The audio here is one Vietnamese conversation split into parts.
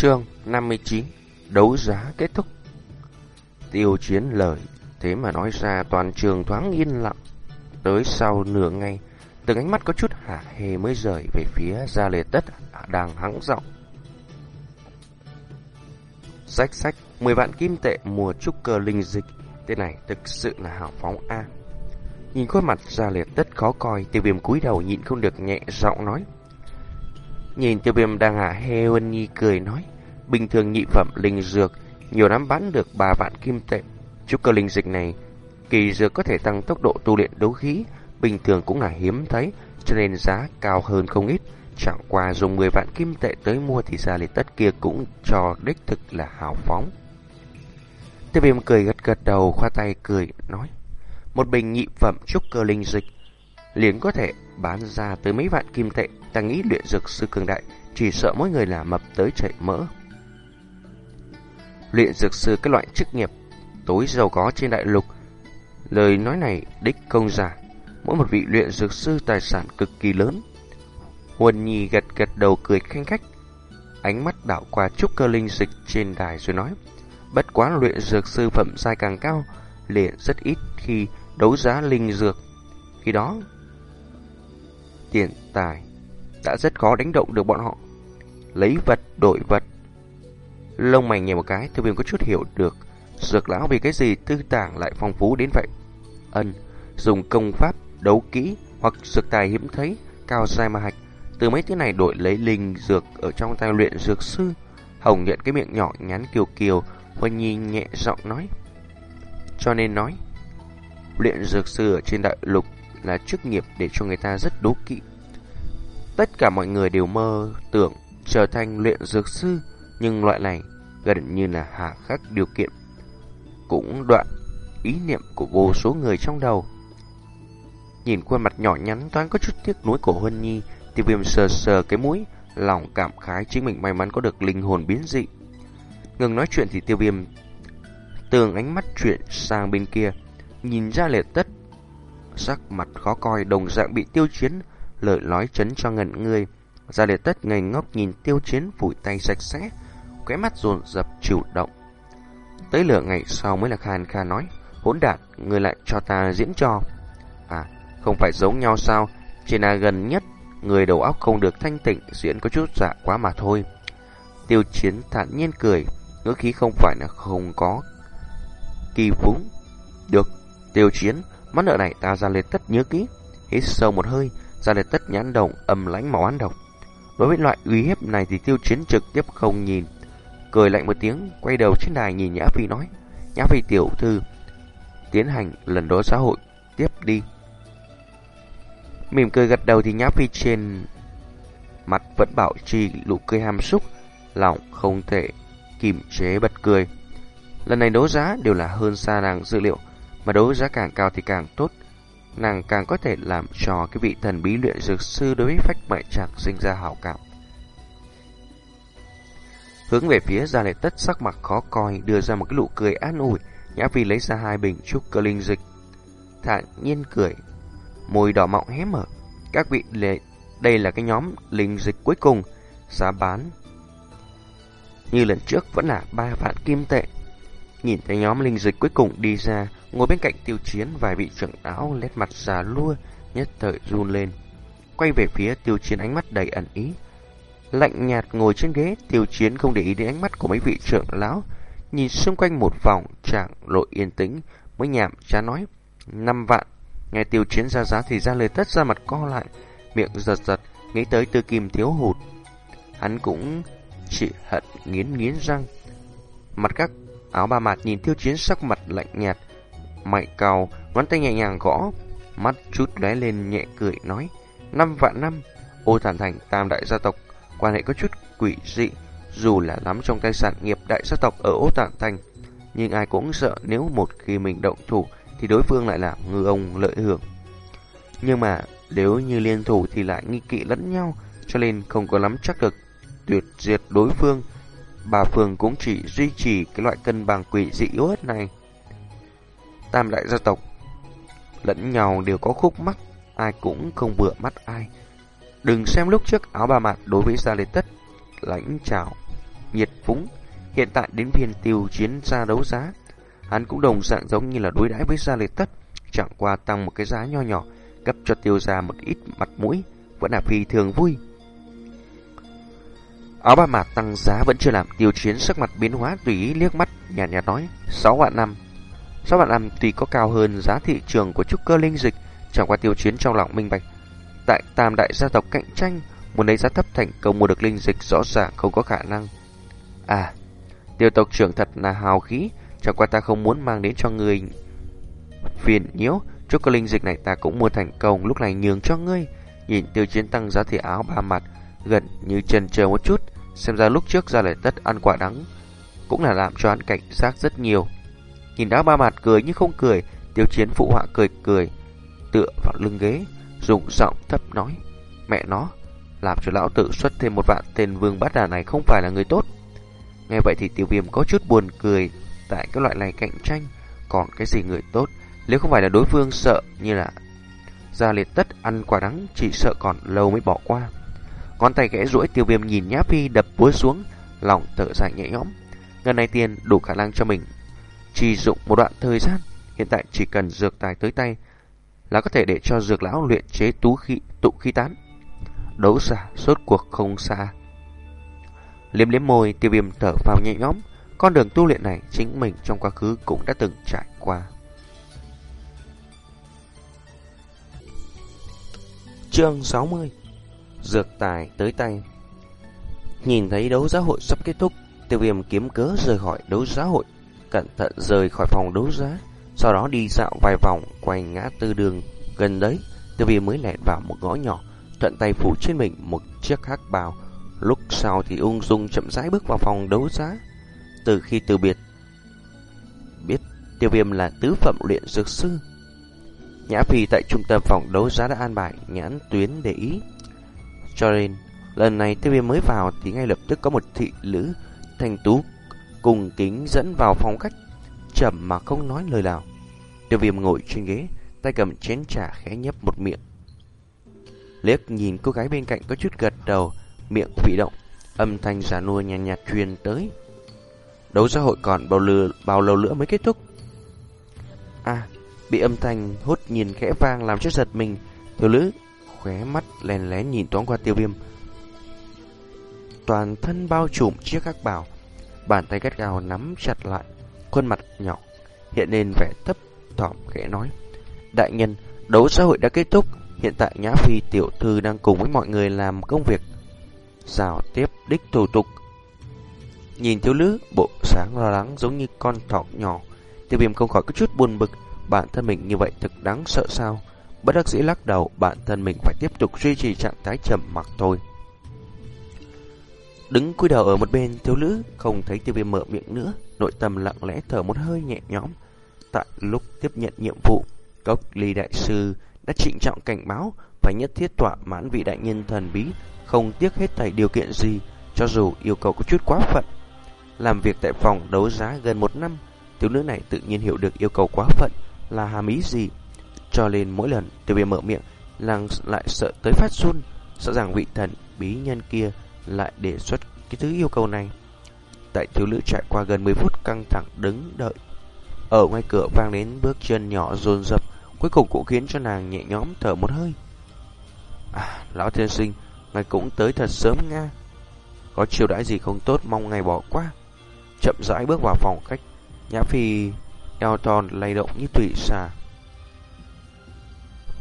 Chương 59 Đấu giá kết thúc. Tiêu chiến lời, Thế mà nói ra toàn trường thoáng yên lặng. Tới sau nửa ngày, Từng ánh mắt có chút hả hề mới rời Về phía ra lề tất Đang hắng giọng. Sách sách 10 vạn kim tệ mùa trúc cơ linh dịch, Tên này thực sự là hảo phóng A. Nhìn khuôn mặt ra lề tất khó coi, Tiêu viêm cúi đầu nhịn không được nhẹ giọng nói. Nhìn tiêu viêm đang hả Heo Nhi cười nói, Bình thường nhị phẩm linh dược, Nhiều năm bán được bà vạn kim tệ. Chút cơ linh dịch này, Kỳ dược có thể tăng tốc độ tu luyện đấu khí, Bình thường cũng là hiếm thấy, Cho nên giá cao hơn không ít. Chẳng qua dùng 10 vạn kim tệ tới mua Thì ra liền tất kia cũng cho đích thực là hào phóng. Tiêu viêm cười gật gật đầu, Khoa tay cười, nói, Một bình nhị phẩm trúc cơ linh dịch, liền có thể bán ra tới mấy vạn kim tệ. Ta nghĩ luyện dược sư cường đại Chỉ sợ mỗi người là mập tới chảy mỡ. Luyện dược sư cái loại chức nghiệp Tối giàu có trên đại lục. Lời nói này đích công giả, Mỗi một vị luyện dược sư tài sản cực kỳ lớn. Huân Nhi gật gật đầu cười khanh khách, Ánh mắt đảo qua trúc cơ linh dịch trên đài rồi nói, Bất quá luyện dược sư phẩm giai càng cao liền rất ít khi đấu giá linh dược. Khi đó, Tiền tài đã rất khó đánh động được bọn họ. Lấy vật đổi vật. Lông mày nhẹ một cái, tiêu viêm có chút hiểu được. Dược lão vì cái gì tư tàng lại phong phú đến vậy? Ân, dùng công pháp, đấu kỹ hoặc dược tài hiếm thấy, cao dài ma hạch. Từ mấy thứ này đổi lấy linh dược ở trong tay luyện dược sư. Hồng nhận cái miệng nhỏ nhắn kiều kiều, Huân Nhi nhẹ giọng nói. Cho nên nói, luyện dược sư ở trên đại lục là chức nghiệp để cho người ta rất đố kỵ. Tất cả mọi người đều mơ tưởng trở thành luyện dược sư, nhưng loại này gần như là hạ khắc điều kiện. Cũng đoạn ý niệm của vô số người trong đầu. Nhìn khuôn mặt nhỏ nhắn toán có chút tiếc nuối của Huân Nhi, tiêu viêm sờ sờ cái mũi, lòng cảm khái chính mình may mắn có được linh hồn biến dị. Ngừng nói chuyện thì tiêu viêm tường ánh mắt chuyển sang bên kia, nhìn ra lệ tất. Sắc mặt khó coi đồng dạng bị tiêu chiến lời nói chấn cho ngẩn người. Gia liệt tất ngây ngốc nhìn tiêu chiến phủi tay sạch sẽ, khóe mắt dồn dập chủ động. Tới lửa ngày sau mới là Khan Kha nói, hỗn đản, người lại cho ta diễn trò. À, không phải giống nhau sao, chỉ là gần nhất, người đầu óc không được thanh tịnh, diễn có chút dạ quá mà thôi. Tiêu chiến thản nhiên cười, ngữ khí không phải là không có kỳ phúng. Được, tiêu chiến, món nợ này ta ra liệt tất nhớ kỹ. Hít sâu một hơi, ra liệt tất nhãn động âm lãnh màu ăn độc. Đối với loại uy hiếp này thì tiêu chiến trực tiếp không nhìn. Cười lạnh một tiếng, quay đầu trên đài nhìn Nhã Phi nói. Nhã Phi tiểu thư, tiến hành lần đó xã hội, tiếp đi. Mỉm cười gật đầu thì Nhã Phi trên mặt vẫn bảo trì nụ cười hàm súc lòng không thể kìm chế bật cười. Lần này đấu giá đều là hơn xa nàng dự liệu, mà đấu giá càng cao thì càng tốt nàng càng có thể làm cho cái vị thần bí luyện dược sư đối với phách mại trạc sinh ra hảo cảm. Hướng về phía gia lệ tất sắc mặt khó coi đưa ra một cái nụ cười an ủi, Nhã Phi lấy ra hai bình trúc cơ linh dịch. Thản nhiên cười, môi đỏ mọng hé mở. Các vị lệ, đây là cái nhóm linh dịch cuối cùng, giá bán. Như lần trước vẫn là ba vạn kim tệ. Nhìn thấy nhóm linh dịch cuối cùng đi ra, Ngồi bên cạnh tiêu chiến vài vị trưởng áo lét mặt già lua nhất thời run lên. Quay về phía tiêu chiến ánh mắt đầy ẩn ý. Lạnh nhạt ngồi trên ghế, tiêu chiến không để ý đến ánh mắt của mấy vị trưởng lão. Nhìn xung quanh một vòng trạng lộ yên tĩnh mới nhảm chán nói. Năm vạn. Nghe tiêu chiến ra giá thì ra lời tất ra mặt co lại. Miệng giật giật, nghĩ tới tư kim thiếu hụt. Hắn cũng chỉ hận nghiến nghiến răng. Mặt các áo ba mặt nhìn tiêu chiến sắc mặt lạnh nhạt mạnh cao, ngón tay nhẹ nhàng gõ, mắt chút lóe lên nhẹ cười nói, năm vạn năm, ô thản thành tam đại gia tộc, quan hệ có chút quỷ dị, dù là nắm trong tay sản nghiệp đại gia tộc ở ô thản thành, nhưng ai cũng sợ nếu một khi mình động thủ thì đối phương lại là ngư ông lợi hưởng. Nhưng mà nếu như liên thủ thì lại nghi kỵ lẫn nhau, cho nên không có lắm chắc được tuyệt diệt đối phương. Bà Phương cũng chỉ duy trì cái loại cân bằng quỷ dị yếu ớt này tam đại gia tộc lẫn nhau đều có khúc mắc, ai cũng không vừa mắt ai. Đừng xem lúc trước áo ba mặt đối với Gia Lê Tất lãnh chào. nhiệt phúng. Hiện tại đến phiên tiêu chiến ra đấu giá. Hắn cũng đồng dạng giống như là đối đãi với gia liệt tất. Chẳng qua tăng một cái giá nho nhỏ, cấp cho tiêu gia một ít mặt mũi, vẫn là phi thường vui. Áo ba mặt tăng giá vẫn chưa làm tiêu chiến sắc mặt biến hóa tùy ý liếc mắt, nhạt nhạt nói, sáu vạn năm. 6 vạn năm tuy có cao hơn giá thị trường của trúc cơ linh dịch, chẳng qua tiêu chiến trong lòng minh bạch. Tại tam đại gia tộc cạnh tranh, muốn lấy giá thấp thành công mua được linh dịch rõ ràng không có khả năng. À, tiêu tộc trưởng thật là hào khí, chẳng qua ta không muốn mang đến cho người phiền nhiễu, trúc cơ linh dịch này ta cũng mua thành công, lúc này nhường cho ngươi. Nhìn tiêu chiến tăng giá thì áo ba mặt, gần như chần chờ một chút, xem ra lúc trước ra lời tất ăn quả đắng, cũng là làm cho hắn cảnh giác rất nhiều. Nhìn áo ba mặt cười nhưng không cười, tiêu chiến phụ họa cười cười, tựa vào lưng ghế, dùng giọng thấp nói, mẹ nó, làm cho lão tự xuất thêm một vạn tên vương bát đà này không phải là người tốt. Nghe vậy thì tiêu viêm có chút buồn cười, tại cái loại này cạnh tranh, còn cái gì người tốt, nếu không phải là đối phương sợ như là Gia liệt tất ăn quả đắng chỉ sợ còn lâu mới bỏ qua. Ngón tay khẽ duỗi tiêu viêm nhìn Nhã Phi đập búa xuống, lòng thở dài nhẹ nhõm. Ngân này tiền đủ khả năng cho mình. Chỉ dụng một đoạn thời gian, hiện tại chỉ cần dược tài tới tay là có thể để cho dược lão luyện chế tú khí tụ khí tán. Đấu giả suốt cuộc không xa. Liếm liếm môi, tiêu viêm thở vào nhẹ nhõm. Con đường tu luyện này chính mình trong quá khứ cũng đã từng trải qua. Chương 60 Dược tài tới tay Nhìn thấy đấu giá hội sắp kết thúc Tiêu viêm kiếm cớ rời khỏi đấu giá hội Cẩn thận rời khỏi phòng đấu giá Sau đó đi dạo vài vòng quanh ngã tư đường gần đấy Tiêu viêm mới lẹn vào một ngõ nhỏ Thuận tay phủ trên mình một chiếc hắc bào. Lúc sau thì ung dung chậm rãi bước vào phòng đấu giá. Từ khi từ biệt Biết tiêu viêm là tứ phẩm luyện dược sư. Nhã Phi tại trung tâm phòng đấu giá đã an bài nhãn tuyến để ý. Cho nên, lần này tiêu viêm mới vào thì ngay lập tức có một thị lữ thành tú cùng kính dẫn vào phòng khách, chậm mà không nói lời nào. Tiêu viêm ngồi trên ghế, tay cầm chén trà khẽ nhấp một miệng. Liếc nhìn cô gái bên cạnh có chút gật đầu, miệng vị động, âm thanh giả nua nhàn nhạt, nhạt truyền tới. Đấu giá hội còn bao, lừa, bao lâu nữa mới kết thúc? À, Bị âm thanh hút nhìn khẽ vang làm cho giật mình Thiếu nữ khóe mắt lèn lén nhìn toán qua tiêu viêm Toàn thân bao trùm chiếc các bảo Bàn tay gắt gao nắm chặt lại Khuôn mặt nhỏ, Hiện lên vẻ thấp thỏm khẽ nói, Đại nhân, Đấu xã hội đã kết thúc, Hiện tại Nhã Phi tiểu thư đang cùng với mọi người làm công việc. Giao tiếp đích thủ tục. Nhìn thiếu nữ, Bộ sáng lo lắng giống như con thỏ nhỏ. Tiêu viêm không khỏi có chút buồn bực, Bản thân mình như vậy thực đáng sợ sao? Bất đắc dĩ lắc đầu, Bản thân mình phải tiếp tục duy trì trạng thái trầm mặc thôi. Đứng cúi đầu ở một bên thiếu nữ Không thấy tiêu viêm mở miệng nữa. Nội tâm lặng lẽ thở một hơi nhẹ nhõm. Tại lúc tiếp nhận nhiệm vụ Cốc ly đại sư đã trịnh trọng cảnh báo Phải nhất thiết tọa mãn vị đại nhân thần bí Không tiếc hết thảy điều kiện gì Cho dù yêu cầu có chút quá phận. Làm việc tại phòng đấu giá gần một năm Thiếu nữ này tự nhiên hiểu được yêu cầu quá phận là hàm ý gì. Cho nên mỗi lần tiêu viêm mở miệng, làng lại sợ tới phát run, sợ rằng vị thần bí nhân kia lại đề xuất cái thứ yêu cầu này. Tại thiếu nữ trải qua gần 10 phút căng thẳng đứng đợi. Ở ngoài cửa vang đến bước chân nhỏ rồn rập, cuối cùng cũng khiến cho nàng nhẹ nhõm thở một hơi. À, lão thiên sinh, ngài cũng tới thật sớm nga. Có chiều đãi gì không tốt mong ngài bỏ qua. Chậm rãi bước vào phòng khách, Nhã Phi eo tròn lay động như tụy xà.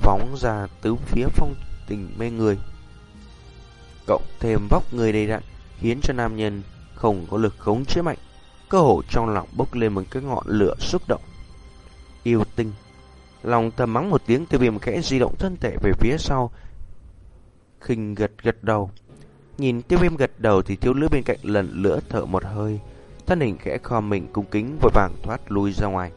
Phóng ra tứ phía phong tình mê người. Cộng thêm vóc người đầy đặn khiến cho nam nhân không có lực khống chế mạnh. Cơ hồ trong lòng bốc lên một cái ngọn lửa xúc động. Yêu tinh. Lòng thầm mắng một tiếng tiêu viêm khẽ di động thân thể về phía sau. khinh gật gật đầu. Nhìn tiêu viêm gật đầu thì thiếu nữ bên cạnh lần lửa thở một hơi thân hình khẽ kho mình cung kính vội vàng thoát lui ra ngoài.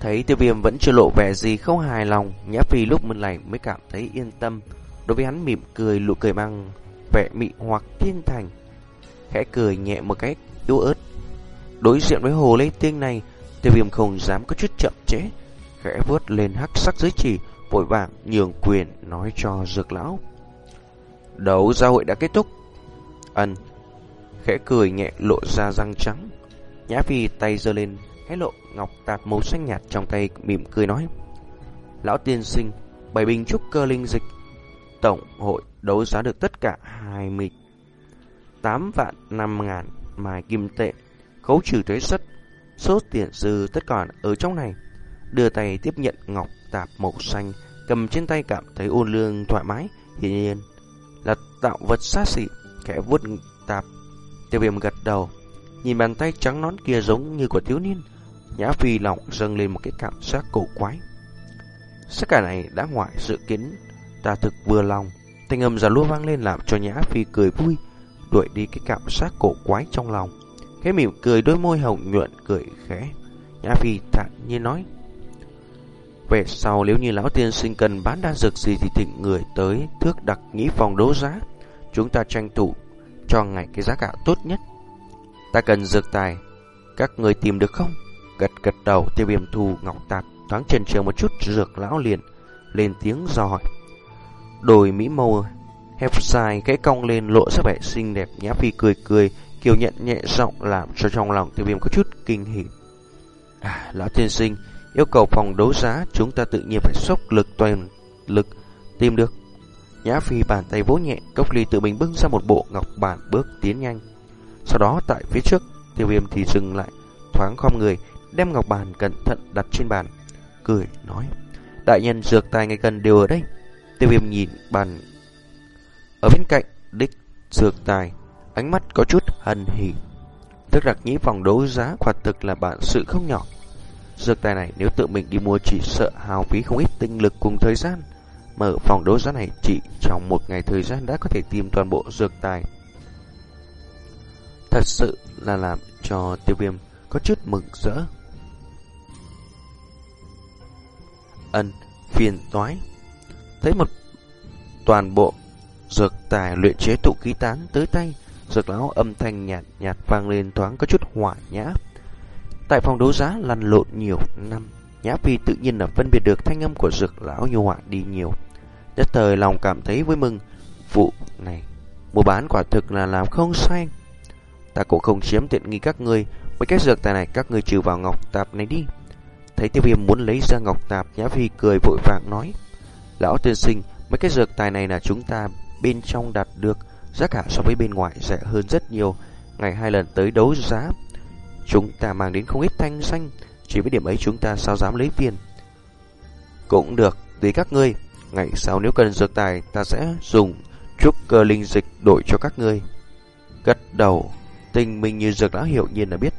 Thấy tiêu viêm vẫn chưa lộ vẻ gì không hài lòng, Nhã Phi lúc mình này mới cảm thấy yên tâm. Đối với hắn mỉm cười lụ cười mang vẻ mị hoặc thiên thành. Khẽ cười nhẹ một cách yếu ớt. Đối diện với hồ lê tiên này, tiêu viêm không dám có chút chậm trễ. Khẽ vớt lên hắc sắc dưới chỉ, vội vàng nhường quyền nói cho dược lão. Đấu giao hội đã kết thúc, Ân Khẽ cười nhẹ lộ ra răng trắng Nhã Phi tay giơ lên Hé lộ ngọc tạt màu xanh nhạt trong tay mỉm cười nói Lão tiên sinh Bảy bình trúc cơ linh dịch Tổng hội đấu giá được tất cả 28 vạn 5 ngàn mài kim tệ, Khấu trừ thuế xuất, Số tiền dư tất cả ở trong này. Đưa tay tiếp nhận ngọc tạp màu xanh, Cầm trên tay cảm thấy ôn lương thoải mái, Hiển nhiên là tạo vật xa xỉ, Kẻ vuốt tạp. Tiêu viêm gật đầu, Nhìn bàn tay trắng nón kia giống như của thiếu niên, Nhã Phi lòng dâng lên một cái cảm giác cổ quái. Tất cả này đã ngoại sự kiến. Ta thực vừa lòng. Thanh âm già lúa vang lên làm cho Nhã Phi cười vui, Đuổi đi cái cảm giác cổ quái trong lòng. Cái mỉm cười, đôi môi hồng nhuận cười khẽ. Nhã Phi thản nhiên nói, Về sau nếu như lão tiên sinh cần bán đan dược gì Thì thịnh người tới thước đặc nghĩ phòng đấu giá. Chúng ta tranh thủ cho ngày cái giá cả tốt nhất. Ta cần dược tài. Các người tìm được không? Gật gật đầu, tiêu viêm thu ngọc tạc Thoáng trần chờ một chút, dược lão liền Lên tiếng dò hỏi Đồi mỹ mâu hẹp dài cái cong lên lộ ra vẻ xinh đẹp, Nhã Phi cười cười, Kiều nhận nhẹ giọng làm cho trong lòng tiêu viêm có chút kinh hỉ. À lão tiên sinh, Yêu cầu phòng đấu giá, Chúng ta tự nhiên phải sốc lực toàn lực Tìm được. Nhã Phi bàn tay vỗ nhẹ, Cốc ly tự mình bưng ra một bộ ngọc bản bước tiến nhanh. Sau đó, tại phía trước, Tiêu viêm thì dừng lại, Thoáng khom người, Đem ngọc bàn cẩn thận đặt trên bàn, Cười nói, Đại nhân, dược tài ngày cần đều ở đây. Tiêu viêm nhìn bàn Ở bên cạnh đích dược tài Ánh mắt có chút hân hỉ Tức đặc nhĩ phòng đấu giá Quả thực là bạn sự không nhỏ Dược tài này nếu tự mình đi mua Chỉ sợ hào phí không ít tinh lực cùng thời gian Mở phòng đấu giá này chỉ trong một ngày thời gian đã có thể tìm toàn bộ dược tài. Thật sự là làm cho tiêu viêm có chút mừng rỡ. Ân, phiền toái. Thấy một toàn bộ dược tài luyện chế tụ khí tán tới tay, dược lão âm thanh nhạt nhạt vang lên thoáng có chút hỏa nhã. Tại phòng đấu giá lăn lộn nhiều năm, Nhã Phi tự nhiên là phân biệt được thanh âm của dược lão như họa đi nhiều. Nhất thời lòng cảm thấy vui mừng Vụ này Mua bán quả thực là làm không sai Ta cũng không chiếm tiện nghi các ngươi Với cái dược tài này các ngươi trừ vào ngọc tạp này đi Thấy tiêu viêm muốn lấy ra ngọc tạp Nhã Phi cười vội vàng nói Lão tiên sinh, Mấy cái dược tài này là chúng ta bên trong đạt được, Giá cả so với bên ngoài rẻ hơn rất nhiều. Ngày hai lần tới đấu giá, Chúng ta mang đến không ít thanh xanh Chỉ với điểm ấy chúng ta sao dám lấy viên Cũng được, Tùy các ngươi. Ngày sau nếu cần dược tài, Ta sẽ dùng chút cơ linh dịch đổi cho các ngươi. Gật đầu, Tình mình như dược lão hiểu nhiên là biết.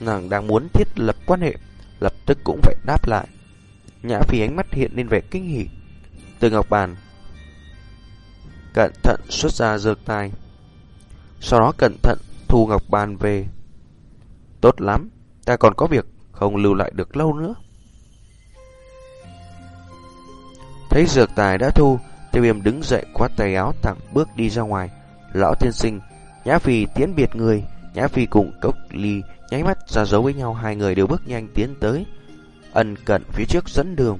Nàng đang muốn thiết lập quan hệ, Lập tức cũng phải đáp lại. Nhã phi ánh mắt hiện lên vẻ kinh hỉ. Từ ngọc bàn Cẩn thận xuất ra dược tài Sau đó cẩn thận thu ngọc bàn về Tốt lắm Ta còn có việc không lưu lại được lâu nữa Thấy dược tài đã thu, tiêu viêm đứng dậy quát tay áo thẳng bước đi ra ngoài. Lão tiên sinh, Nhã Phi tiến biệt người, Nhã Phi cùng cốc ly nháy mắt ra dấu với nhau hai người đều bước nhanh tiến tới. Ân cận phía trước dẫn đường.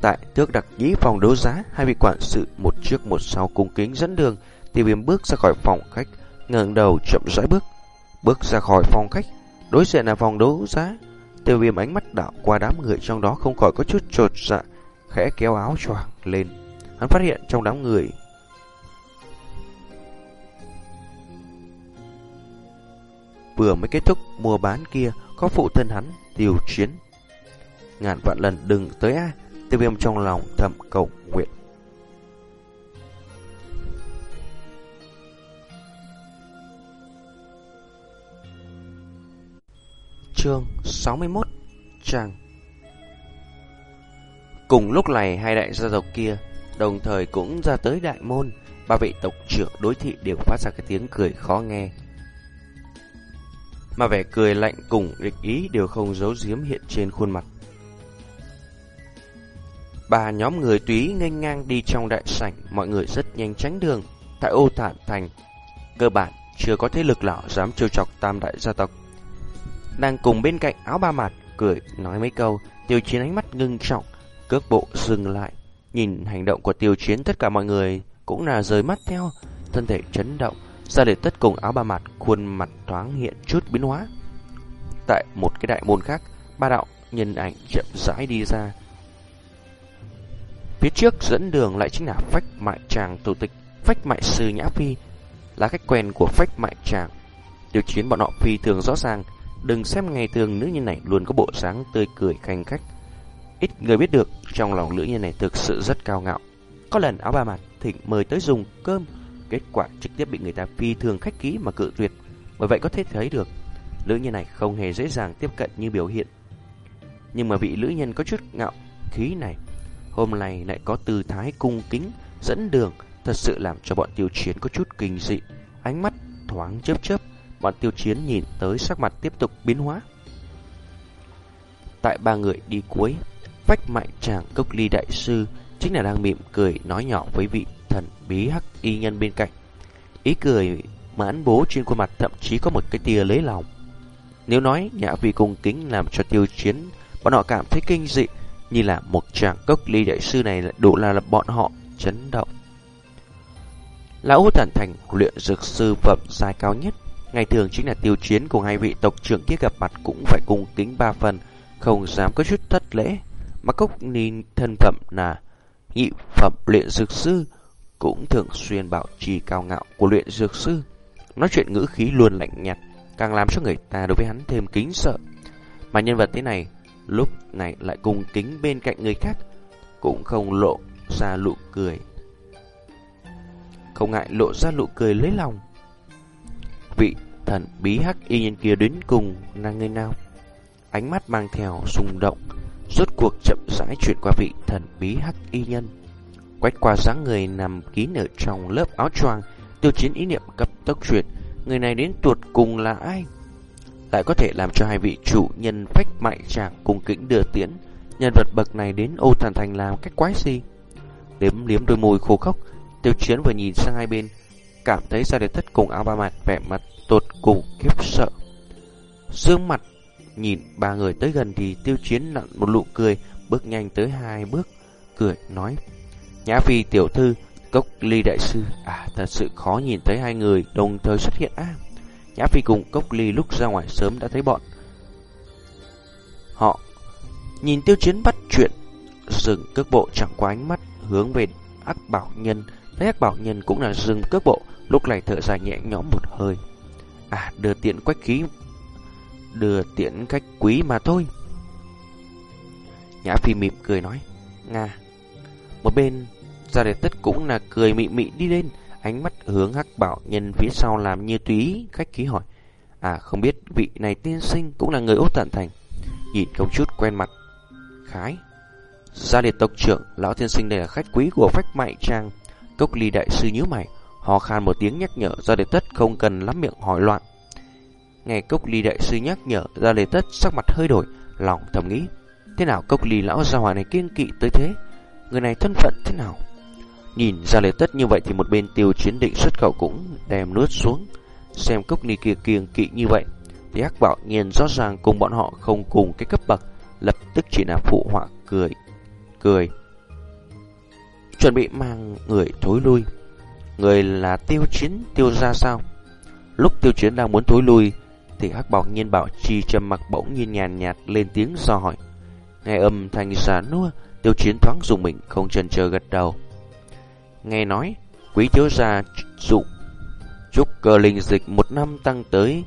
Tại tước đặc nhĩ phòng đấu giá, hai vị quản sự một trước một sau cung kính dẫn đường, tiêu viêm bước ra khỏi phòng khách, ngẩng đầu chậm rãi bước. Bước ra khỏi phòng khách, đối diện là phòng đấu giá. Tiêu viêm ánh mắt đảo qua đám người trong đó không khỏi có chút trột dạ khẽ kéo áo choàng lên. Hắn phát hiện trong đám người vừa mới kết thúc mua bán kia có phụ thân hắn tiêu chiến. Ngàn vạn lần đừng tới a, tiêu viêm trong lòng thầm cầu nguyện. Chương 61 Trang Cùng lúc này hai đại gia tộc kia đồng thời cũng ra tới đại môn, ba vị tộc trưởng đối thị đều phát ra cái tiếng cười khó nghe. Mà vẻ cười lạnh cùng địch ý đều không giấu giếm hiện trên khuôn mặt. Ba nhóm người túy nghênh ngang đi trong đại sảnh, mọi người rất nhanh tránh đường. Tại ô thản thành, cơ bản chưa có thế lực lão dám trêu chọc tam đại gia tộc. Đang cùng bên cạnh áo ba mặt, cười nói mấy câu, tiêu chiến ánh mắt ngưng trọng, Cước bộ dừng lại Nhìn hành động của tiêu chiến Tất cả mọi người cũng là rời mắt theo thân thể chấn động, ra để tất cùng áo ba mặt, khuôn mặt thoáng hiện chút biến hóa. Tại một cái đại môn khác, ba đạo nhân ảnh chậm rãi đi ra. Phía trước dẫn đường lại chính là phách mại tràng tổ tịch, phách mại sư Nhã Phi, là cách quen của phách mại tràng. Điều chiến bọn họ phi thường rõ ràng, đừng xem ngày thường nữ nhân này luôn có bộ dáng tươi cười khanh khách. Ít người biết được, trong lòng nữ nhân này thực sự rất cao ngạo. Có lần áo ba mặt thịnh mời tới dùng cơm, kết quả trực tiếp bị người ta phi thường khách ký mà cự tuyệt. Bởi vậy có thể thấy được, nữ nhân này không hề dễ dàng tiếp cận như biểu hiện. Nhưng mà vị nữ nhân có chút ngạo khí này, hôm nay lại có tư thái cung kính, dẫn đường, thật sự làm cho bọn tiêu chiến có chút kinh dị. Ánh mắt thoáng chớp chớp, bọn tiêu chiến nhìn tới sắc mặt tiếp tục biến hóa. Tại ba người đi cuối, vách mạnh chàng cốc ly đại sư chính là đang mỉm cười nói nhỏ với vị thần bí hắc y nhân bên cạnh. Ý cười mãn bố trên khuôn mặt thậm chí có một cái tia lấy lòng. Nếu nói nhã vì cung kính làm cho tiêu chiến, bọn họ cảm thấy kinh dị, như là một chàng cốc ly đại sư này đủ là, là bọn họ chấn động. Lão thần thành luyện dược sư phẩm dài cao nhất, ngày thường chính là tiêu chiến cùng hai vị tộc trưởng kia gặp mặt cũng phải cung kính ba phần, không dám có chút thất lễ. Mà cốc ni thân phẩm là nhị phẩm luyện dược sư cũng thường xuyên bảo trì cao ngạo của luyện dược sư. Nói chuyện ngữ khí luôn lạnh nhạt, càng làm cho người ta đối với hắn thêm kính sợ. Mà nhân vật thế này, lúc này lại cùng kính bên cạnh người khác, cũng không lộ ra nụ cười. Không ngại lộ ra nụ cười lấy lòng. Vị thần bí hắc y nhân kia đến cùng là người nào? Ánh mắt mang theo rung động, rốt cuộc chậm rãi chuyển qua vị thần bí hắc y nhân. Quét qua dáng người nằm kín ở trong lớp áo choàng, tiêu chiến ý niệm cấp tốc chuyển, người này đến tuột cùng là ai? Lại có thể làm cho hai vị chủ nhân phách mại chàng cùng kính đưa tiễn, nhân vật bậc này đến ô thần thành làm cách quái gì? Liếm liếm đôi môi khô khốc, tiêu chiến vừa nhìn sang hai bên, cảm thấy ra đến thất cùng áo ba mặt vẻ mặt tột cùng khiếp sợ. Dương mặt nhìn ba người tới gần thì tiêu chiến nặn một nụ cười, bước nhanh tới hai bước, cười nói. Nhã Phi tiểu thư, cốc ly đại sư, à thật sự khó nhìn thấy hai người đồng thời xuất hiện à. Nhã Phi cùng cốc ly lúc ra ngoài sớm đã thấy bọn. Họ nhìn tiêu chiến bắt chuyện, dừng cước bộ chẳng qua ánh mắt hướng về ác bảo nhân, thấy ác bảo nhân cũng là dừng cước bộ, lúc này thở dài nhẹ nhõm một hơi. À, đưa tiện quách khí, đưa tiện khách quý mà thôi. Nhã Phi mỉm cười nói, Nga. Một bên Gia Đề Tất cũng là cười mị mị đi lên, ánh mắt hướng hắc bảo nhân phía sau làm như túy khách khí hỏi. À không biết vị này tiên sinh cũng là người ốt tận thành. Nhìn không chút quen mặt. Khái. Gia liệt tộc trưởng, lão tiên sinh đây là khách quý của phách mại trang. Cốc ly đại sư nhíu mày, ho khan một tiếng nhắc nhở Gia Đề Tất không cần lắm miệng hỏi loạn. Nghe Cốc ly đại sư nhắc nhở Gia Đề Tất sắc mặt hơi đổi, lòng thầm nghĩ. Thế nào Cốc ly lão gia hỏa này kiên kỵ tới thế? Người này thân phận thế nào? Nhìn ra lệ tất như vậy thì một bên tiêu chiến định xuất khẩu cũng đem nuốt xuống. Xem cốc ni kia kiêng kỵ như vậy, thì hắc bảo nhiên rõ ràng cùng bọn họ không cùng cái cấp bậc, lập tức chỉ là phụ họa cười. Cười. Chuẩn bị mang người thối lui. Người là tiêu chiến tiêu ra sao? Lúc tiêu chiến đang muốn thối lui, thì hắc bảo nhiên bảo chi trầm mặc bỗng nhiên nhàn nhạt lên tiếng do hỏi. Nghe âm thanh giả nua, tiêu chiến thoáng dùng mình không chần chờ gật đầu. Nghe nói, quý thiếu gia dụng chúc cơ linh dịch một năm tăng tới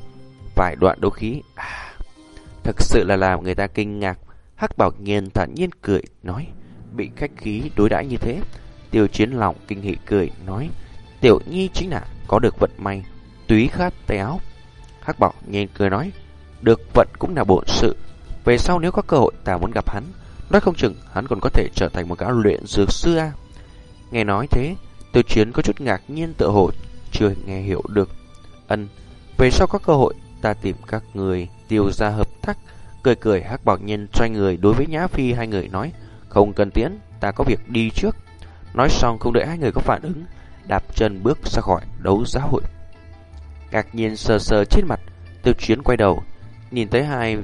vài đoạn đấu khí. À, thật sự là làm người ta kinh ngạc. Hắc bảo Nghiên thản nhiên cười, nói, bị khách khí đối đãi như thế. Tiêu chiến lòng kinh hỉ cười, nói, tiểu nhi chính là có được vận may, túy khát tay áo. Hắc bảo Nghiên cười nói, được vận cũng là bổn sự. Về sau nếu có cơ hội ta muốn gặp hắn, nói không chừng hắn còn có thể trở thành một gã luyện dược sư a. Nghe nói thế, tiêu chiến có chút ngạc nhiên tự hồ chưa nghe hiểu được. Ân, về sau có cơ hội, ta tìm các người tiêu ra hợp tác. Cười cười hắc bảo nhân xoay người đối với Nhã Phi hai người nói, không cần tiến, ta có việc đi trước. Nói xong không đợi hai người có phản ứng, đạp chân bước ra khỏi đấu giá hội. Ngạc nhiên sờ sờ trên mặt, tiêu chiến quay đầu, nhìn thấy hai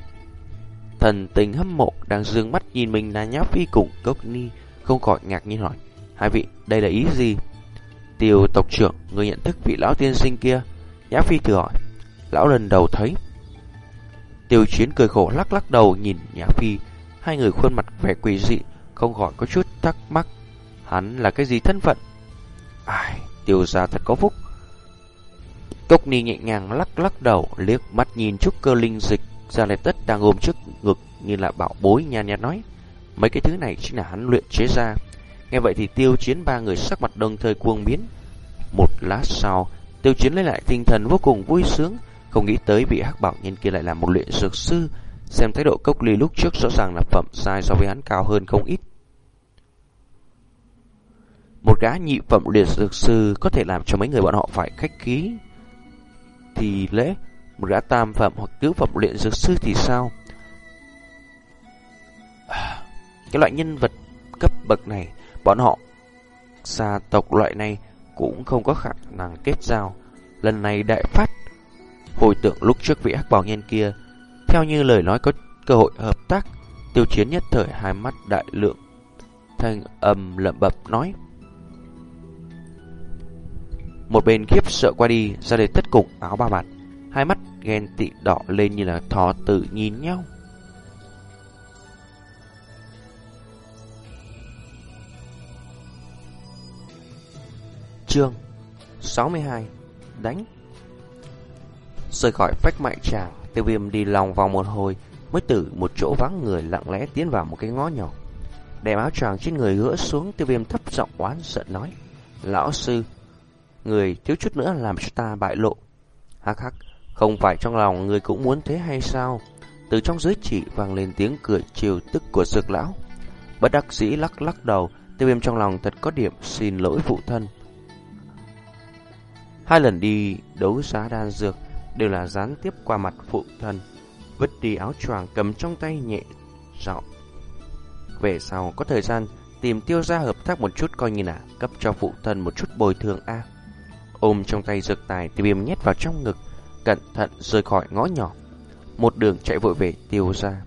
thần tình hâm mộ đang dương mắt nhìn mình là Nhã Phi cùng Cốc Ni, không khỏi ngạc nhiên hỏi. Hai vị, đây là ý gì? Tiêu tộc trưởng, người nhận thức vị lão tiên sinh kia. Nhã Phi thử hỏi. Lão lần đầu thấy. Tiêu chiến cười khổ lắc lắc đầu nhìn Nhã Phi. Hai người khuôn mặt vẻ quỷ dị, không khỏi có chút thắc mắc. Hắn là cái gì thân phận? Ai, tiêu gia thật có phúc. Cốc ni nhẹ nhàng lắc lắc đầu, liếc mắt nhìn chút cơ linh dịch ra lại tất đang ôm trước ngực như là bảo bối nhàn nhạt nói. Mấy cái thứ này chính là hắn luyện chế ra. Nghe vậy thì tiêu chiến ba người sắc mặt đồng thời cuồng biến. Một lát sau, tiêu chiến lấy lại tinh thần vô cùng vui sướng, không nghĩ tới vị hắc bảo nhân kia lại là một luyện dược sư. Xem thái độ cốc ly lúc trước rõ ràng là phẩm sai so với hắn cao hơn không ít. Một gã nhị phẩm luyện dược sư có thể làm cho mấy người bọn họ phải khách khí. Thì lễ, một gã tam phẩm hoặc tứ phẩm luyện dược sư thì sao? Cái loại nhân vật cấp bậc này, bọn họ gia tộc loại này cũng không có khả năng kết giao. Lần này đại phát, hồi tưởng lúc trước vị hắc bảo nhân kia, theo như lời nói có cơ hội hợp tác, tiêu chiến nhất thời hai mắt đại lượng. Thanh âm lẩm bẩm nói. Một bên khiếp sợ qua đi, ra đây tất cục áo ba mặt, hai mắt ghen tị đỏ lên như là thỏ tự nhìn nhau. Chương 62 Đánh. Rời khỏi phách mại tràng, Tiêu viêm đi lòng vòng một hồi, Mới từ một chỗ vắng người lặng lẽ tiến vào một cái ngõ nhỏ. Đem áo tràng trên người gỡ xuống, Tiêu viêm thấp giọng oán giận nói, Lão sư, Người thiếu chút nữa làm cho ta bại lộ. Hắc hắc, Không phải trong lòng người cũng muốn thế hay sao? Từ trong giới chỉ vang lên tiếng cười chiều tức của dược lão. Bất đắc dĩ lắc lắc đầu, Tiêu viêm trong lòng thật có điểm xin lỗi phụ thân. Hai lần đi đấu giá đan dược đều là gián tiếp qua mặt phụ thân, vứt đi áo choàng cầm trong tay nhẹ giọng. Về sau có thời gian tìm tiêu gia hợp tác một chút coi như là cấp cho phụ thân một chút bồi thường a. Ôm trong tay dược tài thì viêm nhét vào trong ngực, cẩn thận rời khỏi ngõ nhỏ. Một đường chạy vội về tiêu gia.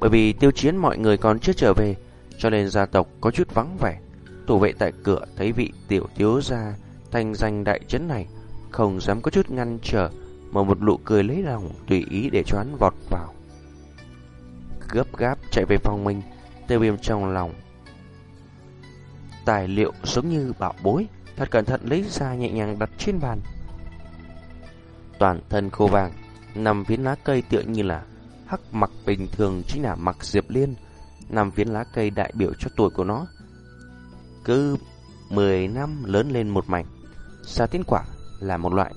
Bởi vì tiêu chiến mọi người còn chưa trở về, cho nên gia tộc có chút vắng vẻ. Thủ vệ tại cửa thấy vị tiểu thiếu gia thành danh đại chấn này, không dám có chút ngăn trở, mà một nụ cười lấy lòng tùy ý để cho hắn vọt vào. Gấp gáp chạy về phòng mình, tiêu viêm trong lòng. Tài liệu giống như bảo bối, thật cẩn thận lấy ra nhẹ nhàng đặt trên bàn. Toàn thân khô vàng, nằm phiến lá cây tựa như là hắc mặc bình thường chính là mặc diệp liên, nằm phiến lá cây đại biểu cho tuổi của nó. Cứ 10 năm lớn lên một mảnh. Xà tiến quả là một loại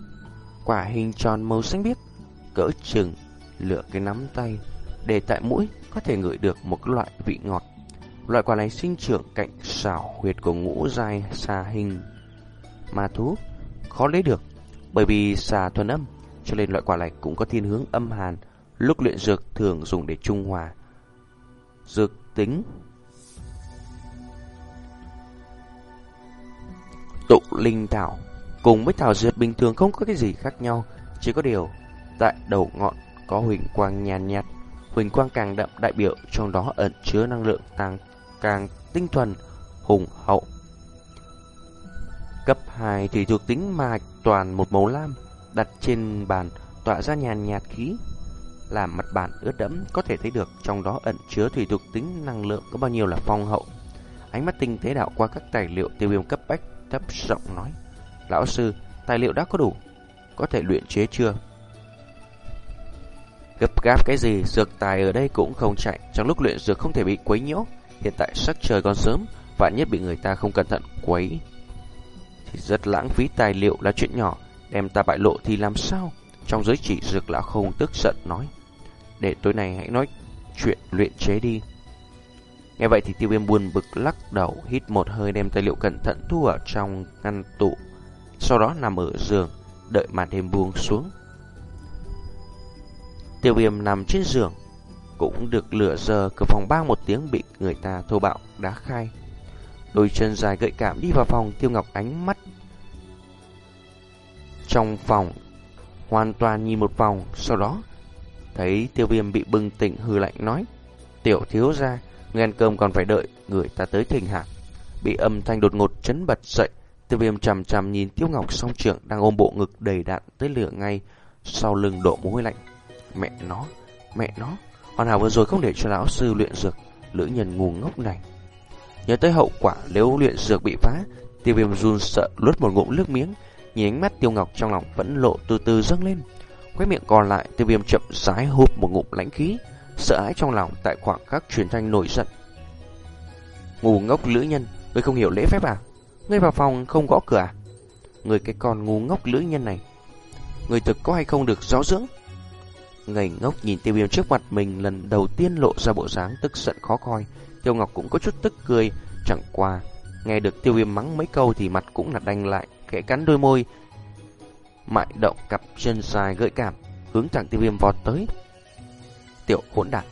quả hình tròn màu xanh biếc, cỡ chừng lựa cái nắm tay để tại mũi có thể ngửi được một loại vị ngọt. Loại quả này sinh trưởng cạnh xảo huyệt của ngũ giai xà hình ma thú, khó lấy được bởi vì xà thuần âm, cho nên loại quả này cũng có thiên hướng âm hàn, lúc luyện dược thường dùng để trung hòa. Dược tính Tụ linh thảo Cùng với thảo dược bình thường không có cái gì khác nhau, chỉ có điều tại đầu ngọn có huỳnh quang nhàn nhạt, huỳnh quang càng đậm đại biểu trong đó ẩn chứa năng lượng càng càng tinh thuần, hùng hậu. Cấp 2 thì thuộc tính mạch toàn một màu lam đặt trên bàn tỏa ra nhàn nhạt khí làm mặt bàn ướt đẫm có thể thấy được trong đó ẩn chứa thủy thuộc tính năng lượng có bao nhiêu là phong hậu. Ánh mắt tinh tế đạo qua các tài liệu tiêu viêm cấp bách thấp giọng nói. Lão sư, tài liệu đã có đủ, có thể luyện chế chưa? Gấp gáp cái gì, dược tài ở đây cũng không chạy, trong lúc luyện dược không thể bị quấy nhiễu. Hiện tại sắc trời còn sớm, vạn nhất bị người ta không cẩn thận quấy. Thì rất lãng phí tài liệu là chuyện nhỏ, đem ta bại lộ thì làm sao? Trong giới chỉ dược lão không tức giận nói. Để tối nay hãy nói chuyện luyện chế đi. Nghe vậy thì tiêu viêm buồn bực lắc đầu, hít một hơi đem tài liệu cẩn thận thu ở trong ngăn tủ sau đó nằm ở giường, đợi màn đêm buông xuống. Tiêu viêm nằm trên giường, cũng được lửa giờ cửa phòng bang một tiếng bị người ta thô bạo đá khai. Đôi chân dài gợi cảm đi vào phòng tiêu ngọc ánh mắt. Trong phòng, hoàn toàn nhìn một vòng, sau đó thấy tiêu viêm bị bừng tỉnh hư lạnh nói. Tiểu thiếu ra, người ăn cơm còn phải đợi người ta tới thình hạ. Bị âm thanh đột ngột chấn bật dậy, Tiêu viêm chằm chằm nhìn Tiêu Ngọc song trưởng đang ôm bộ ngực đầy đạn tới lửa ngay sau lưng độ mồ hôi lạnh. Mẹ nó, mẹ nó, hoàn hảo vừa rồi không để cho lão sư luyện dược, lữ nhân ngu ngốc này. Nhớ tới hậu quả nếu luyện dược bị phá, tiêu viêm run sợ luốt một ngụm nước miếng, nhìn ánh mắt Tiêu Ngọc trong lòng vẫn lộ từ từ dâng lên. Quét miệng còn lại, tiêu viêm chậm rãi hút một ngụm lãnh khí, sợ hãi trong lòng tại khoảng khắc truyền thanh nổi giận. Ngu ngốc lữ nhân, ngươi không hiểu lễ phép à? Ngươi vào phòng không gõ cửa à? Ngươi cái con ngu ngốc lưỡi nhân này, người thực có hay không được rõ dưỡng? Ngây ngốc nhìn tiêu viêm trước mặt mình lần đầu tiên lộ ra bộ dáng tức giận khó coi. Tiêu Ngọc cũng có chút tức cười, chẳng qua. Nghe được tiêu viêm mắng mấy câu thì mặt cũng là đanh lại, khẽ cắn đôi môi. Mại động cặp chân dài gợi cảm, hướng thẳng tiêu viêm vọt tới. Tiểu hỗn đản,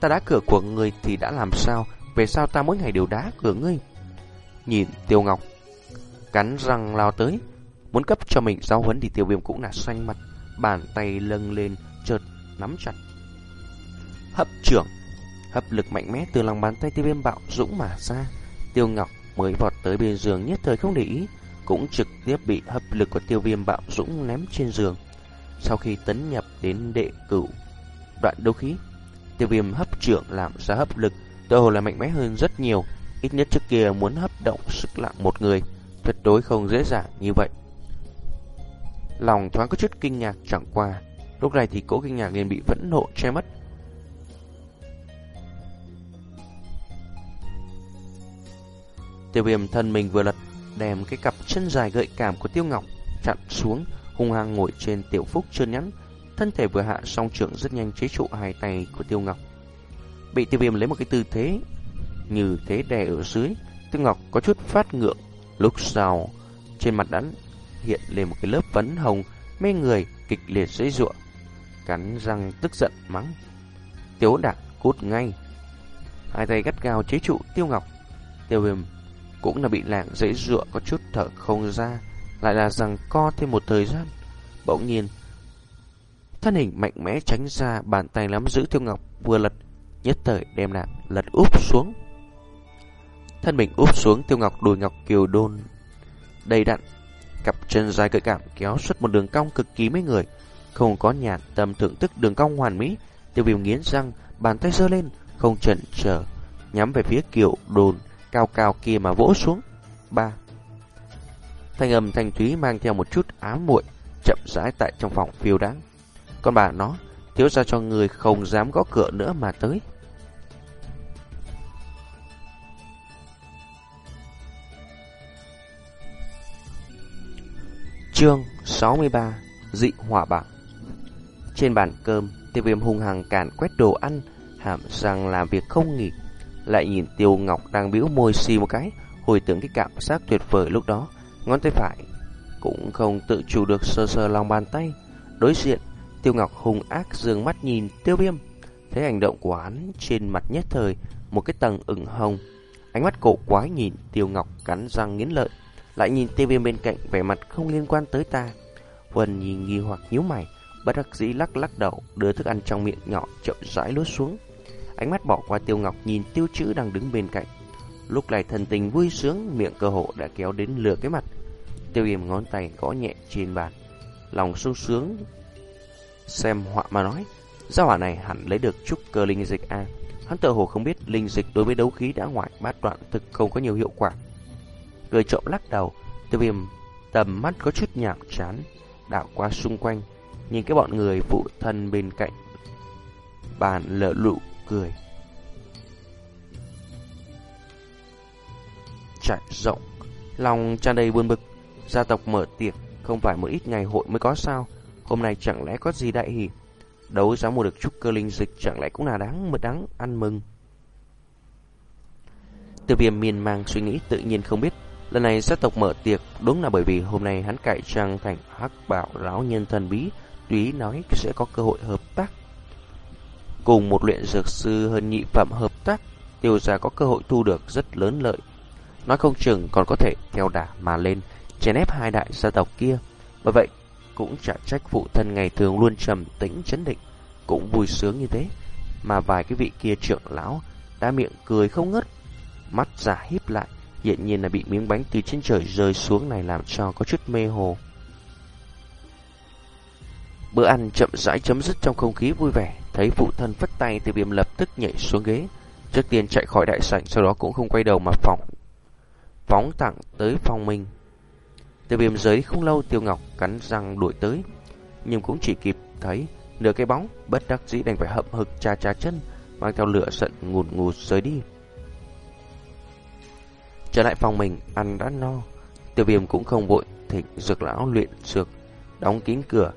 ta đá cửa của ngươi thì đã làm sao? Về sao ta mỗi ngày đều đá cửa ngươi? Nhìn tiêu ngọc, cắn răng lao tới, muốn cấp cho mình giao huấn thì tiêu viêm cũng là xanh mặt, bàn tay lâng lên, chợt nắm chặt. Hấp trưởng, hấp lực mạnh mẽ từ lòng bàn tay tiêu viêm bạo dũng mà ra. Tiêu ngọc mới vọt tới bên giường nhất thời không để ý, cũng trực tiếp bị hấp lực của tiêu viêm bạo dũng ném trên giường. Sau khi tấn nhập đến đệ cửu đoạn đấu khí, tiêu viêm hấp trưởng làm ra hấp lực, tự hồ là mạnh mẽ hơn rất nhiều. Ít nhất trước kia muốn hấp động sức lặng một người, tuyệt đối không dễ dàng như vậy. Lòng thoáng có chút kinh ngạc chẳng qua, lúc này thì cỗ kinh ngạc liền bị vẫn nộ che mất. Tiêu viêm thân mình vừa lật, đem cái cặp chân dài gợi cảm của Tiêu Ngọc chặn xuống, hung hăng ngồi trên tiểu phúc trơn nhắn. Thân thể vừa hạ song trưởng rất nhanh chế trụ hai tay của Tiêu Ngọc. Bị tiêu viêm lấy một cái tư thế như thế đè ở dưới, Tiêu Ngọc có chút phát ngượng. Lúc sau, trên mặt đắn hiện lên một cái lớp phấn hồng, mê người, kịch liệt dễ dụa. Cắn răng tức giận mắng. Tiếu đạt cút ngay. Hai tay gắt gao chế trụ Tiêu Ngọc. Tiêu viêm cũng là bị lạng dễ dụa có chút thở không ra, lại là rằng co thêm một thời gian. Bỗng nhiên, thân hình mạnh mẽ tránh ra bàn tay nắm giữ Tiêu Ngọc vừa lật, nhất thời đem nàng lật úp xuống. Thân mình úp xuống Tiêu Ngọc đùi Ngọc Kiều đôn đầy đặn, cặp chân dài gợi cảm kéo xuất một đường cong cực kỳ mấy người, không có nhàn tâm thưởng thức đường cong hoàn mỹ. Tiêu Viêm nghiến răng, bàn tay giơ lên, không chần chờ, nhắm về phía Kiều đồn cao cao kia mà vỗ xuống. ba Thanh âm thanh thúy mang theo một chút ám muội chậm rãi tại trong phòng phiêu đáng. Con bà nó, thiếu ra cho người không dám gõ cửa nữa mà tới. Chương 63 Dị hỏa bảng Trên bàn cơm, tiêu viêm hung hăng càn quét đồ ăn, hàm răng làm việc không nghỉ. Lại nhìn tiêu ngọc đang biểu môi xì một cái, hồi tưởng cái cảm giác tuyệt vời lúc đó, ngón tay phải cũng không tự chủ được sơ sơ lòng bàn tay. Đối diện, tiêu ngọc hung ác dường mắt nhìn tiêu viêm, thấy hành động của hắn trên mặt nhất thời, một cái tầng ửng hồng. Ánh mắt cổ quái nhìn tiêu ngọc cắn răng nghiến lợi lại nhìn tiêu viêm bên cạnh vẻ mặt không liên quan tới ta. Huân nhìn nghi hoặc nhíu mày, bất đắc dĩ lắc lắc đầu, đưa thức ăn trong miệng nhỏ chậm rãi lướt xuống. Ánh mắt bỏ qua tiêu ngọc nhìn tiêu chữ đang đứng bên cạnh. Lúc này thần tình vui sướng, miệng cơ hộ đã kéo đến lửa cái mặt. Tiêu viêm ngón tay gõ nhẹ trên bàn. Lòng sung sướng, xem họa mà nói. Gia hỏa này hẳn lấy được chút cơ linh dịch A. Hắn tự hồ không biết linh dịch đối với đấu khí đã ngoại bát đoạn thực không có nhiều hiệu quả cười trộm lắc đầu, tiêu viêm tầm mắt có chút nhảm chán, đảo qua xung quanh, nhìn cái bọn người phụ thân bên cạnh. Bàn lợ lụ cười. Trải rộng, lòng tràn đầy buồn bực, gia tộc mở tiệc, không phải một ít ngày hội mới có sao, hôm nay chẳng lẽ có gì đại hỉ Đấu giá mua được chút cơ linh dịch chẳng lẽ cũng là đáng mà đáng ăn mừng. Tiêu viêm miên mang suy nghĩ tự nhiên không biết Lần này gia tộc mở tiệc đúng là bởi vì hôm nay hắn cải trang thành hắc bảo lão nhân thần bí, túy nói sẽ có cơ hội hợp tác. Cùng một luyện dược sư hơn nhị phẩm hợp tác, tiêu gia có cơ hội thu được rất lớn lợi. Nói không chừng còn có thể theo đà mà lên, chèn ép hai đại gia tộc kia. Bởi vậy, cũng chả trách phụ thân ngày thường luôn trầm tĩnh chấn định, cũng vui sướng như thế. Mà vài cái vị kia trưởng lão đã miệng cười không ngớt, mắt giả híp lại, hiện nhiên là bị miếng bánh từ trên trời rơi xuống này làm cho có chút mê hồ. Bữa ăn chậm rãi chấm dứt trong không khí vui vẻ, thấy phụ thân phất tay từ viêm lập tức nhảy xuống ghế, trước tiên chạy khỏi đại sảnh, sau đó cũng không quay đầu mà phóng phóng thẳng tới phòng mình. Tiêu viêm giới không lâu Tiêu Ngọc cắn răng đuổi tới, nhưng cũng chỉ kịp thấy nửa cái bóng, bất đắc dĩ đành phải hậm hực cha cha chân, mang theo lửa giận ngùn ngụt rời đi. Trở lại phòng mình, ăn đã no, Tiêu viêm cũng không vội, thịnh dược lão luyện dược, đóng kín cửa,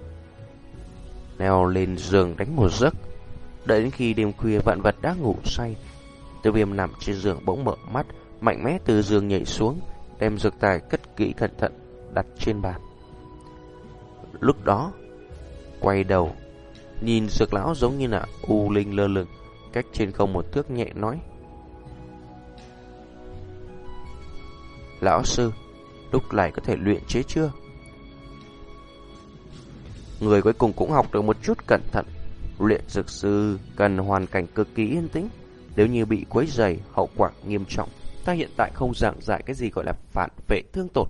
leo lên giường đánh một giấc. Đợi đến khi đêm khuya vạn vật đã ngủ say, Tiêu viêm nằm trên giường bỗng mở mắt, mạnh mẽ từ giường nhảy xuống, đem dược tài cất kỹ cẩn thận, đặt trên bàn. Lúc đó, quay đầu, nhìn dược lão giống như là u linh lơ lửng, cách trên không một thước nhẹ nói. Lão sư, lúc này có thể luyện chế chưa? Người cuối cùng cũng học được một chút cẩn thận. Luyện dược sư cần hoàn cảnh cực kỳ yên tĩnh. Nếu như bị quấy rầy, hậu quả nghiêm trọng. Ta hiện tại không giảng giải cái gì gọi là phản vệ thương tổn.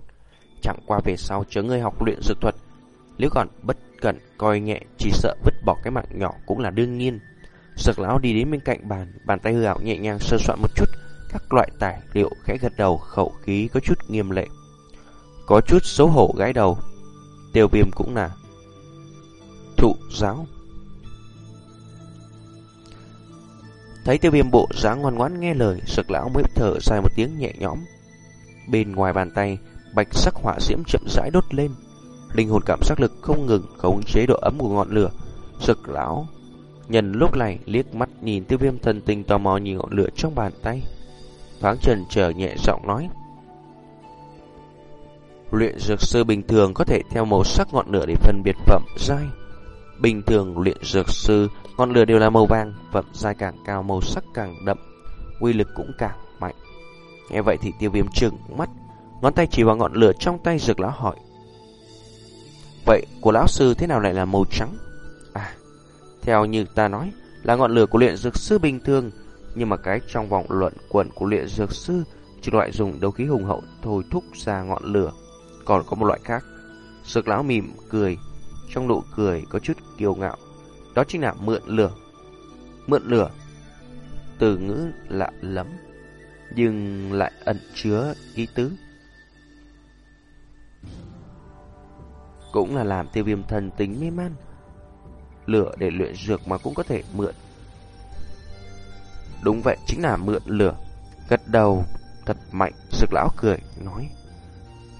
Chẳng qua về sau chớ ngươi học luyện dược thuật. Nếu còn bất cẩn, coi nhẹ, chỉ sợ vứt bỏ cái mạng nhỏ cũng là đương nhiên. Dược lão đi đến bên cạnh bàn, bàn tay hư ảo nhẹ nhàng sơ soạn một chút, các loại tài liệu khẽ gật đầu, khẩu khí có chút nghiêm lệ. Có chút xấu hổ gãi đầu. Tiêu viêm cũng là thụ giáo. Thấy tiêu viêm bộ dáng ngoan ngoãn nghe lời, sực lão mới thở dài một tiếng nhẹ nhõm. Bên ngoài bàn tay, bạch sắc hỏa diễm chậm rãi đốt lên. Linh hồn cảm giác lực không ngừng khống chế độ ấm của ngọn lửa. Sực lão nhân lúc này liếc mắt nhìn tiêu viêm thần tình tò mò nhìn ngọn lửa trong bàn tay. Thoáng trần trở nhẹ giọng nói. Luyện dược sư bình thường có thể theo màu sắc ngọn lửa để phân biệt phẩm giai. Bình thường luyện dược sư, ngọn lửa đều là màu vàng, phẩm giai càng cao màu sắc càng đậm, uy lực cũng càng mạnh. Nghe vậy thì tiêu viêm trừng mắt, ngón tay chỉ vào ngọn lửa trong tay dược lão hỏi. Vậy của lão sư thế nào lại là màu trắng? À, theo như ta nói, là ngọn lửa của luyện dược sư bình thường, nhưng mà cái trong vòng luận quẩn của luyện dược sư chỉ loại dùng đấu khí hùng hậu thôi thúc ra ngọn lửa, còn có một loại khác. Dược lão mỉm cười, trong nụ cười có chút kiêu ngạo. Đó chính là mượn lửa. Mượn lửa, từ ngữ lạ lắm, nhưng lại ẩn chứa ý tứ. Cũng là làm tiêu viêm thần tính mê man. Lửa để luyện dược mà cũng có thể mượn. Đúng vậy, chính là mượn lửa. Gật đầu, thật mạnh, sực lão cười, nói.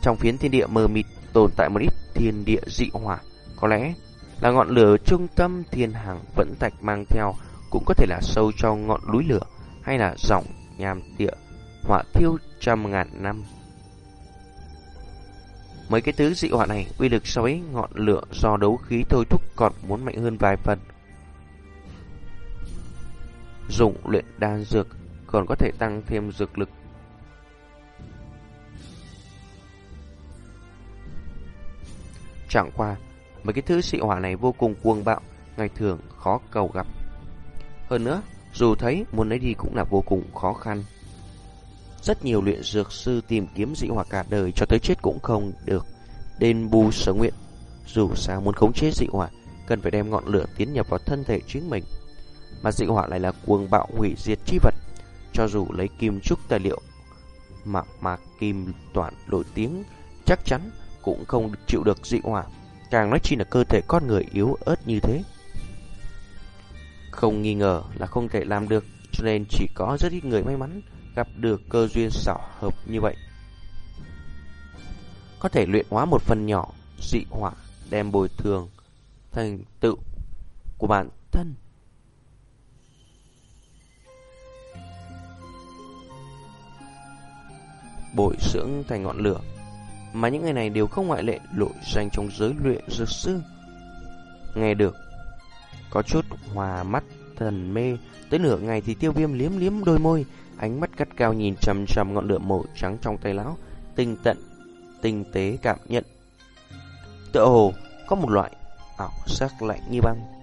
Trong phiến thiên địa mờ mịt tồn tại một ít thiên địa dị hỏa có lẽ là ngọn lửa trung tâm thiên hàng vẫn tạch mang theo cũng có thể là sâu trong ngọn núi lửa hay là dòng nham tịa hỏa thiêu trăm ngàn năm. Mấy cái thứ dị hỏa này uy lực so với ngọn lửa do đấu khí thôi thúc còn muốn mạnh hơn vài phần. Dùng luyện đan dược còn có thể tăng thêm dược lực. Chẳng qua Mấy cái thứ dị hỏa này vô cùng cuồng bạo, ngày thường khó cầu gặp. Hơn nữa, dù thấy muốn lấy đi cũng là vô cùng khó khăn. Rất nhiều luyện dược sư tìm kiếm dị hỏa cả đời cho tới chết cũng không được. Đền bù sở nguyện, dù sao muốn khống chế dị hỏa, cần phải đem ngọn lửa tiến nhập vào thân thể chính mình. Mà dị hỏa lại là cuồng bạo hủy diệt chi vật, cho dù lấy kim trúc tài liệu mà mà kim toàn nổi tiếng chắc chắn cũng không chịu được dị hỏa Càng nói chi là cơ thể con người yếu ớt như thế. Không nghi ngờ là không thể làm được Cho nên chỉ có rất ít người may mắn Gặp được cơ duyên xảo hợp như vậy. Có thể luyện hóa một phần nhỏ Dị hỏa đem bồi thường Thành tựu của bản thân. Bồi dưỡng thành ngọn lửa mà những người này đều không ngoại lệ lội danh trong giới luyện dược sư. Nghe được, có chút hòa mắt thần mê, tới nửa ngày thì tiêu viêm liếm liếm đôi môi, ánh mắt cắt cao nhìn chằm chằm ngọn lửa màu trắng trong tay lão, tinh tận, tinh tế cảm nhận. Tựa hồ có một loại ảo sắc lạnh như băng.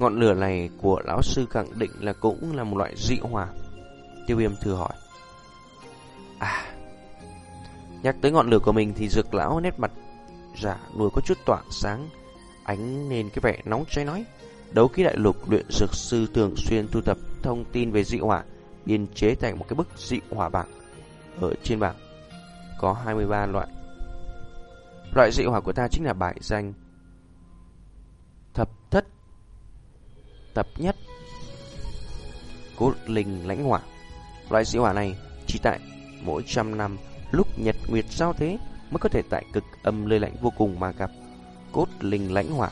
Ngọn lửa này của lão sư khẳng định là cũng là một loại dị hỏa. Tiêu viêm thử hỏi. À, nhắc tới ngọn lửa của mình thì dược lão nét mặt giả nuôi có chút tỏa sáng, ánh nên cái vẻ nóng cháy nói. Đấu ký đại lục luyện dược sư thường xuyên thu thập thông tin về dị hỏa, biên chế thành một cái bức dị hỏa bảng. Ở trên bảng có 23 loại. Loại dị hỏa của ta chính là bại danh thập thất tập nhất cốt linh lãnh hỏa. Loại dị hỏa này chỉ tại mỗi trăm năm lúc nhật nguyệt giao thế mới có thể tại cực âm lơi lạnh vô cùng mà gặp cốt linh lãnh hỏa.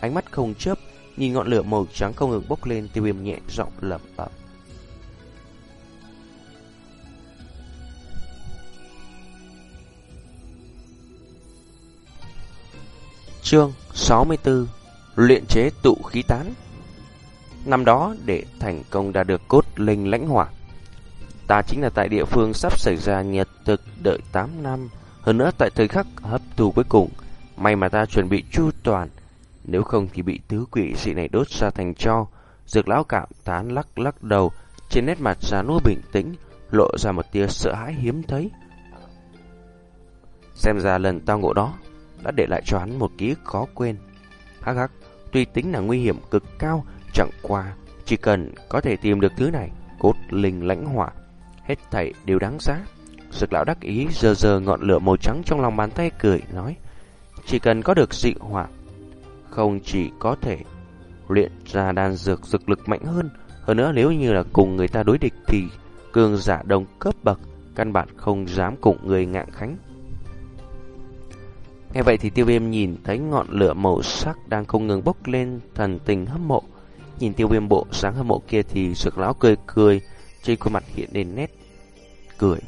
Ánh mắt không chớp, nhìn ngọn lửa màu trắng không ngừng bốc lên, tiêu viêm nhẹ giọng lẩm bẩm. Chương 64 Luyện chế tụ khí tán Năm đó để thành công đạt được cốt linh lãnh hỏa. Ta chính là tại địa phương sắp xảy ra nhiệt thực đợi 8 năm. Hơn nữa, tại thời khắc hấp thu cuối cùng, May mà ta chuẩn bị chu toàn. Nếu không thì bị tứ quỷ dị này đốt ra thành cho Dược lão cảm tán lắc lắc đầu, Trên nét mặt già nua bình tĩnh, Lộ ra một tia sợ hãi hiếm thấy. Xem ra lần tao ngộ đó Đã để lại cho hắn một ký khó quên. Hắc hắc, Tuy tính là nguy hiểm cực cao Chẳng qua, Chỉ cần có thể tìm được thứ này, Cốt linh lãnh hỏa, Hết thảy đều đáng giá Sực lão đắc ý giờ giờ ngọn lửa màu trắng trong lòng bàn tay cười, nói, Chỉ cần có được dị hỏa, Không chỉ có thể luyện ra đan dược dược lực mạnh hơn Hơn nữa nếu như là cùng người ta đối địch thì Cường giả đồng cấp bậc Căn bản không dám cùng người ngạng khánh Nghe vậy thì tiêu viêm nhìn thấy ngọn lửa màu sắc đang không ngừng bốc lên, thần tình hâm mộ. Nhìn tiêu viêm bộ sáng hâm mộ kia thì sực lão cười cười, trên khuôn mặt hiện lên nét cười.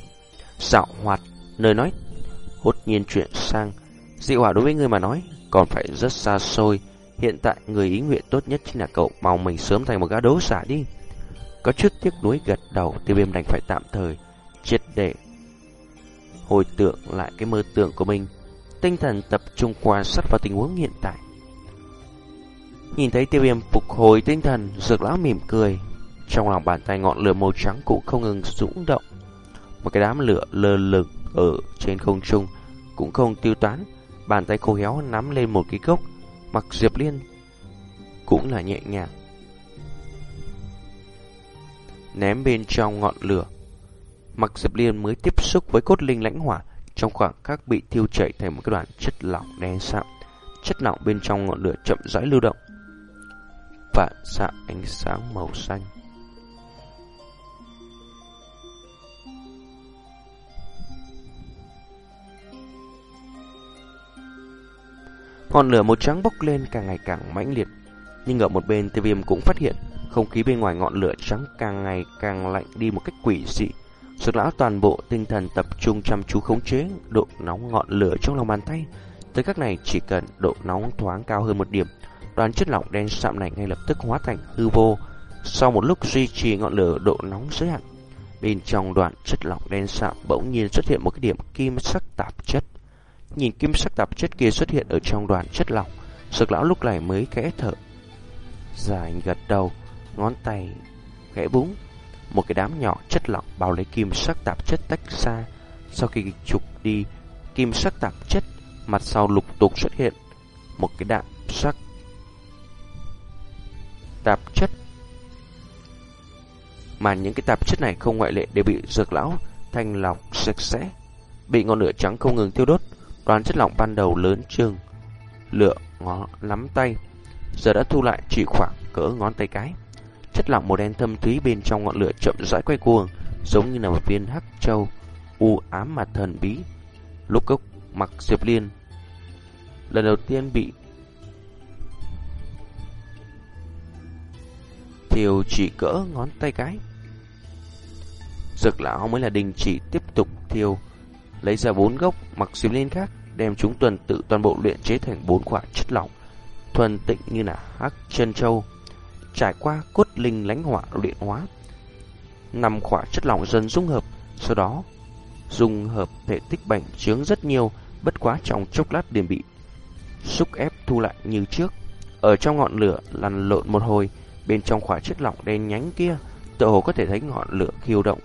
Dạo hoạt, nơi nói, hốt nhiên chuyện sang. Dị hỏa đối với người mà nói, còn phải rất xa xôi. Hiện tại người ý nguyện tốt nhất chính là cậu mau mình sớm thành một gã đấu giả đi. Có chút tiếc nuối gật đầu, tiêu viêm đành phải tạm thời, triệt để hồi tưởng lại cái mơ tưởng của mình tinh thần tập trung quan sát vào tình huống hiện tại. Nhìn thấy tiêu viêm phục hồi tinh thần, dược lão mỉm cười. Trong lòng bàn tay ngọn lửa màu trắng cũng không ngừng dũng động. Một cái đám lửa lơ lửng ở trên không trung cũng không tiêu tán. Bàn tay khô héo nắm lên một cái gốc, mặc diệp liên cũng là nhẹ nhàng. Ném bên trong ngọn lửa, mặc diệp liên mới tiếp xúc với cốt linh lãnh hỏa trong khoảng khắc bị thiêu chảy thành một cái đoàn chất lỏng đen sạm. Chất lỏng bên trong ngọn lửa chậm rãi lưu động vạn xạ ánh sáng màu xanh. Ngọn lửa màu trắng bốc lên càng ngày càng mãnh liệt. Nhưng ở một bên tiêu viêm cũng phát hiện không khí bên ngoài ngọn lửa trắng càng ngày càng lạnh đi một cách quỷ dị. Sực lão toàn bộ tinh thần tập trung chăm chú khống chế độ nóng ngọn lửa trong lòng bàn tay. Tới các này chỉ cần độ nóng thoáng cao hơn một điểm, đoàn chất lỏng đen sạm này ngay lập tức hóa thành hư vô. Sau một lúc duy trì ngọn lửa độ nóng giới hạn, bên trong đoàn chất lỏng đen sạm bỗng nhiên xuất hiện một cái điểm kim sắc tạp chất. Nhìn kim sắc tạp chất kia xuất hiện ở trong đoàn chất lỏng, sực lão lúc này mới khẽ thở. Dài gật đầu, ngón tay khẽ búng một cái đám nhỏ chất lỏng bao lấy kim sắc tạp chất tách xa. Sau khi trục đi kim sắc tạp chất, mặt sau lục tục xuất hiện một cái đạn sắc tạp chất. Mà những cái tạp chất này không ngoại lệ đều bị dược lão thanh lọc sạch sẽ, bị ngọn lửa trắng không ngừng tiêu đốt. Đoàn chất lỏng ban đầu lớn trường lửa ngó nắm tay, giờ đã thu lại chỉ khoảng cỡ ngón tay cái. Chất lỏng màu đen thâm thúy bên trong ngọn lửa chậm rãi quay cuồng, giống như là một viên hắc châu u ám mà thần bí. Lúc cốc mặc Diệp Liên lần đầu tiên bị thiêu chỉ cỡ ngón tay cái. Dược lão mới là đình chỉ tiếp tục thiêu, lấy ra bốn gốc mặc Diệp lên khác, đem chúng tuần tự toàn bộ luyện chế thành bốn quả chất lỏng thuần tịnh như là hắc chân châu trải qua cốt linh lãnh hỏa luyện hóa. Năm khỏa chất lỏng dần dung hợp, sau đó dung hợp thể tích bành trướng rất nhiều, bất quá trong chốc lát liền bị xúc ép thu lại như trước. ở trong ngọn lửa lăn lộn một hồi, bên trong khỏa chất lỏng đen nhánh kia, tự hồ có thể thấy ngọn lửa khiêu động.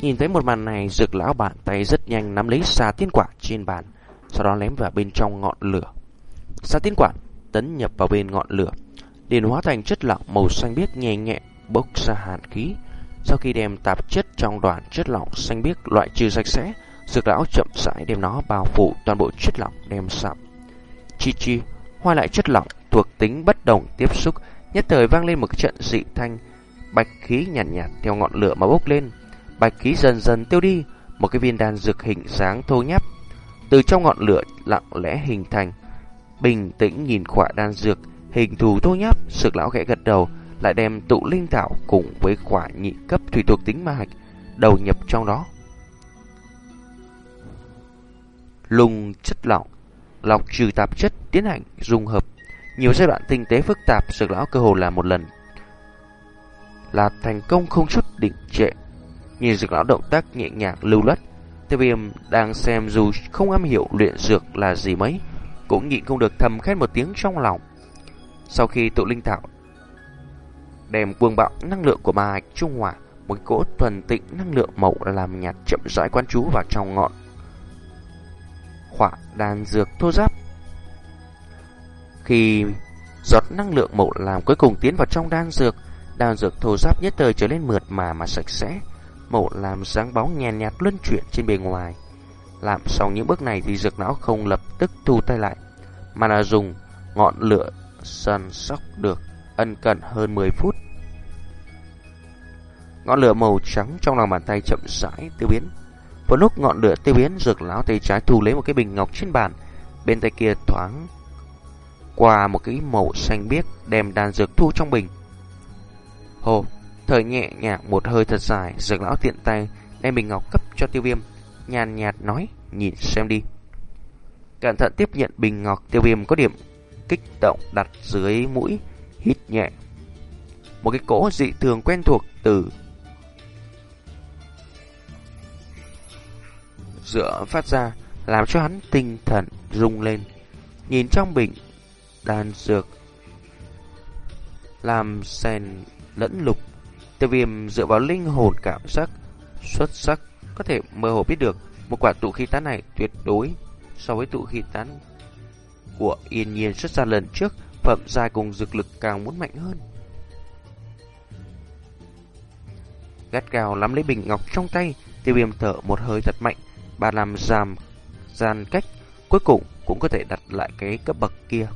Nhìn thấy một màn này, dược lão bàn tay rất nhanh nắm lấy xà tiên quả trên bàn, sau đó ném vào bên trong ngọn lửa. Xà tiên quả tấn nhập vào bên ngọn lửa, liền hóa thành chất lỏng màu xanh biếc nhẹ nhẹ bốc ra hàn khí. Sau khi đem tạp chất trong đoàn chất lỏng xanh biếc loại trừ sạch sẽ, dược lão chậm rãi đem nó bao phủ toàn bộ chất lỏng đem sạm. Chi chi, hoa lại chất lỏng thuộc tính bất đồng tiếp xúc, nhất thời vang lên một trận dị thanh, bạch khí nhàn nhạt, nhạt theo ngọn lửa mà bốc lên. Bạch khí dần dần tiêu đi, một cái viên đan dược hình dáng thô nháp từ trong ngọn lửa lặng lẽ hình thành. Bình tĩnh nhìn quả đan dược, hình thù thô nháp, sực lão khẽ gật đầu, lại đem tụ linh thảo cùng với quả nhị cấp thủy thuộc tính ma hạch đầu nhập trong đó. Lùng chất lỏng, lọc trừ tạp chất tiến hành dung hợp. Nhiều giai đoạn tinh tế phức tạp, sực lão cơ hồ là một lần là thành công không chút định trệ. Nhìn dược lão động tác nhẹ nhàng lưu lất, tiêu viêm đang xem dù không am hiểu luyện dược là gì mấy, cũng nhịn không được thầm khét một tiếng trong lòng. Sau khi tụ linh thảo đem cuồng bạo năng lượng của ma hạch trung hòa, một cỗ thuần tịnh năng lượng màu làm nhạt chậm rãi quan trú vào trong ngọn khỏa đàn dược thô giáp. Khi giọt năng lượng mộ làm cuối cùng tiến vào trong đan dược, đan dược thô ráp nhất thời trở nên mượt mà mà sạch sẽ, Mộ làm dáng bóng nhàn nhạt luân chuyển trên bề ngoài. Làm xong những bước này thì dược não không lập tức thu tay lại, mà là dùng ngọn lửa săn sóc được ân cần hơn 10 phút. Ngọn lửa màu trắng trong lòng bàn tay chậm rãi tiêu biến. Vào lúc ngọn lửa tiêu biến, dược lão tay trái thu lấy một cái bình ngọc trên bàn, bên tay kia thoáng qua một cái màu xanh biếc đem đan dược thu trong bình. Hồ, thời nhẹ nhàng một hơi thật dài, dược lão tiện tay đem bình ngọc cấp cho tiêu viêm, nhàn nhạt nói, nhìn xem đi. Cẩn thận tiếp nhận bình ngọc tiêu viêm có điểm kích động đặt dưới mũi, hít nhẹ. Một cái cỗ dị thường quen thuộc từ giữa phát ra, làm cho hắn tinh thần rung lên. Nhìn trong bình đan dược, làm sèn lẫn lục. Tiêu viêm dựa vào linh hồn cảm giác xuất sắc có thể mơ hồ biết được một quả tụ khí tán này tuyệt đối so với tụ khí tán của yên nhiên xuất ra lần trước, phẩm dài cùng dược lực càng muốn mạnh hơn. Gắt gào nắm lấy bình ngọc trong tay, tiêu viêm thở một hơi thật mạnh bà làm giảm gian cách, cuối cùng cũng có thể đặt lại cái cấp bậc kia.